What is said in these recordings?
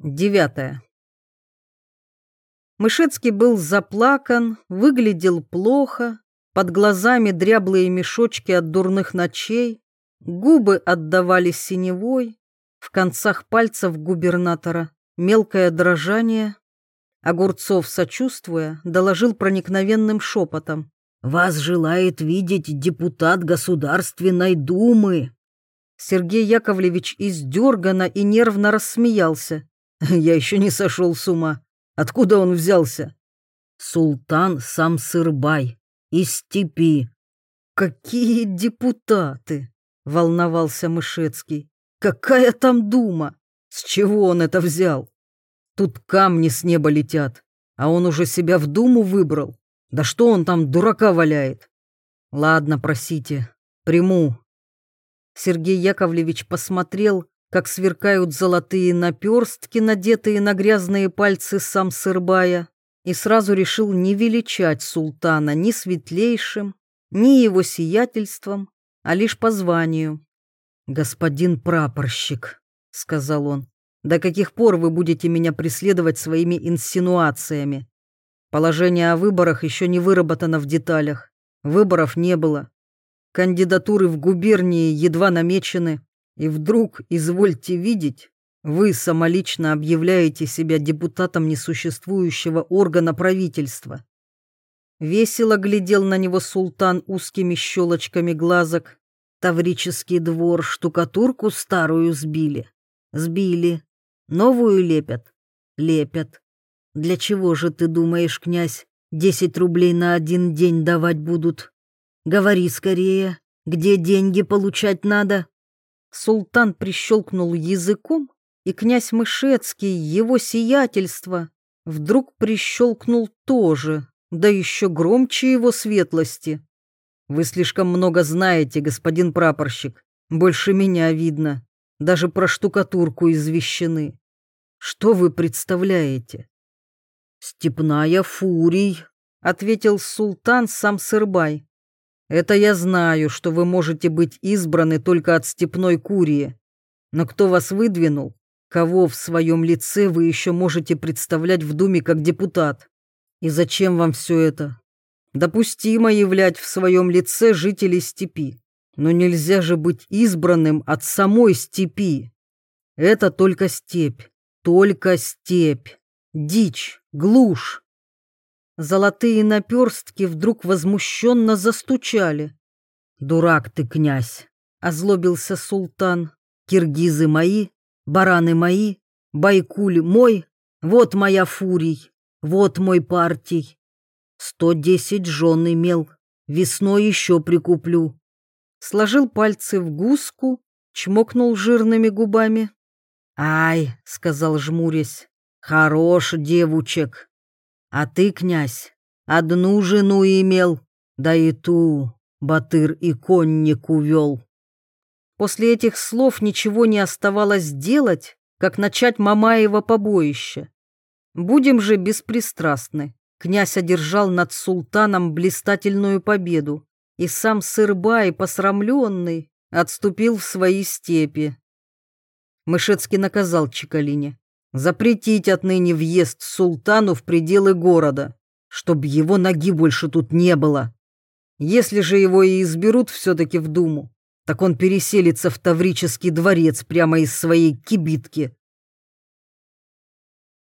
Девятое. Мышецкий был заплакан, выглядел плохо, под глазами дряблые мешочки от дурных ночей, губы отдавались синевой, в концах пальцев губернатора мелкое дрожание. Огурцов, сочувствуя, доложил проникновенным шепотом. «Вас желает видеть депутат Государственной Думы». Сергей Яковлевич издергано и нервно рассмеялся. Я еще не сошел с ума. Откуда он взялся? Султан сам Сырбай, из степи. Какие депутаты? Волновался Мышецкий. Какая там дума? С чего он это взял? Тут камни с неба летят, а он уже себя в думу выбрал. Да что он там дурака валяет? Ладно, просите, приму. Сергей Яковлевич посмотрел как сверкают золотые наперстки, надетые на грязные пальцы сам Сырбая, и сразу решил не величать султана ни светлейшим, ни его сиятельством, а лишь по званию. «Господин прапорщик», — сказал он, — «до каких пор вы будете меня преследовать своими инсинуациями? Положение о выборах еще не выработано в деталях, выборов не было. Кандидатуры в губернии едва намечены, и вдруг, извольте видеть, вы самолично объявляете себя депутатом несуществующего органа правительства. Весело глядел на него султан узкими щелочками глазок. Таврический двор штукатурку старую сбили. Сбили. Новую лепят. Лепят. Для чего же ты думаешь, князь, десять рублей на один день давать будут? Говори скорее, где деньги получать надо? Султан прищелкнул языком, и князь Мышецкий, его сиятельство, вдруг прищелкнул тоже, да еще громче его светлости. «Вы слишком много знаете, господин прапорщик. Больше меня видно. Даже про штукатурку извещены. Что вы представляете?» «Степная фурий», — ответил султан сам Сырбай. Это я знаю, что вы можете быть избраны только от степной курии. Но кто вас выдвинул? Кого в своем лице вы еще можете представлять в Думе как депутат? И зачем вам все это? Допустимо являть в своем лице жителей степи, но нельзя же быть избранным от самой степи. Это только степь, только степь, дичь, глушь, Золотые наперстки вдруг возмущенно застучали. «Дурак ты, князь!» — озлобился султан. «Киргизы мои, бараны мои, Байкуль мой, вот моя фурий, вот мой партий. Сто десять жен имел, весной еще прикуплю». Сложил пальцы в гуску, чмокнул жирными губами. «Ай!» — сказал жмурясь. «Хорош девучек!» А ты, князь, одну жену имел, да и ту Батыр и конник увел. После этих слов ничего не оставалось делать, как начать Мамаева побоище. Будем же беспристрастны. Князь одержал над султаном блистательную победу, и сам Сырбай, посрамленный, отступил в свои степи. Мышецкий наказал Чекалине запретить отныне въезд султану в пределы города, чтобы его ноги больше тут не было. Если же его и изберут все-таки в Думу, так он переселится в Таврический дворец прямо из своей кибитки.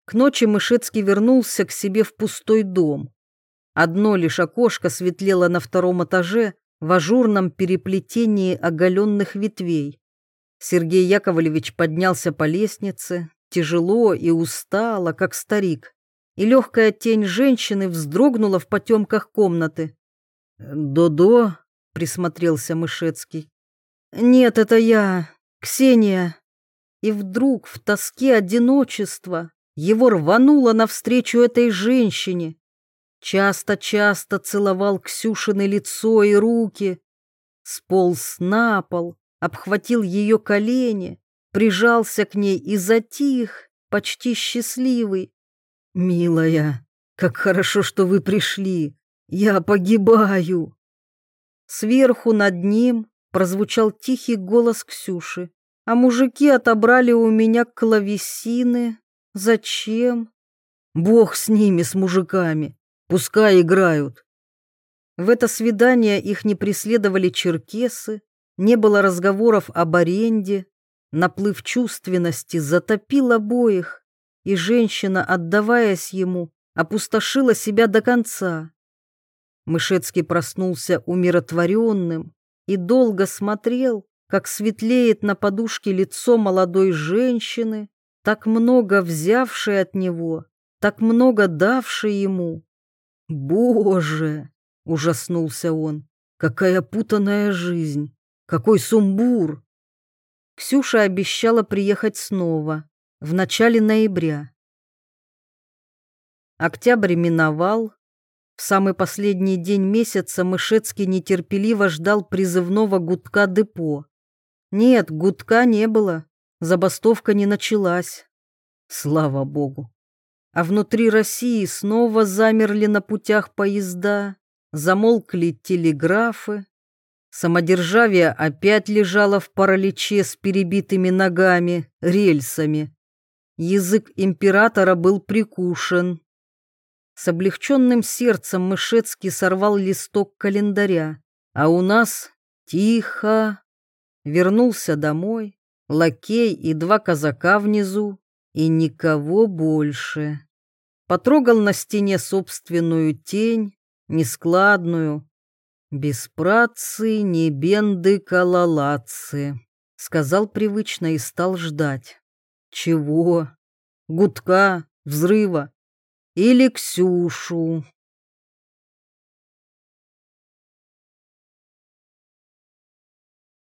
К ночи Мышецкий вернулся к себе в пустой дом. Одно лишь окошко светлело на втором этаже в ажурном переплетении оголенных ветвей. Сергей Яковлевич поднялся по лестнице, тяжело и устало, как старик, и легкая тень женщины вздрогнула в потемках комнаты. «Додо?» — присмотрелся Мышецкий. «Нет, это я, Ксения». И вдруг в тоске одиночества его рвануло навстречу этой женщине. Часто-часто целовал Ксюшины лицо и руки, сполз на пол, обхватил ее колени, прижался к ней и затих, почти счастливый. «Милая, как хорошо, что вы пришли! Я погибаю!» Сверху над ним прозвучал тихий голос Ксюши, а мужики отобрали у меня клавесины, Зачем? Бог с ними, с мужиками. Пускай играют. В это свидание их не преследовали черкесы, не было разговоров об аренде. Наплыв чувственности затопил обоих, и женщина, отдаваясь ему, опустошила себя до конца. Мышецкий проснулся умиротворенным и долго смотрел, как светлеет на подушке лицо молодой женщины, так много взявшей от него, так много давшей ему. «Боже!» — ужаснулся он. «Какая путанная жизнь! Какой сумбур!» Ксюша обещала приехать снова, в начале ноября. Октябрь миновал. В самый последний день месяца Мышецкий нетерпеливо ждал призывного гудка депо. Нет, гудка не было, забастовка не началась. Слава богу. А внутри России снова замерли на путях поезда, замолкли телеграфы. Самодержавие опять лежало в параличе с перебитыми ногами, рельсами. Язык императора был прикушен. С облегченным сердцем Мышецкий сорвал листок календаря, а у нас тихо. Вернулся домой, лакей и два казака внизу, и никого больше. Потрогал на стене собственную тень, нескладную. «Без працы, не бенды калалацы», — сказал привычно и стал ждать. «Чего? Гудка, взрыва, или Ксюшу.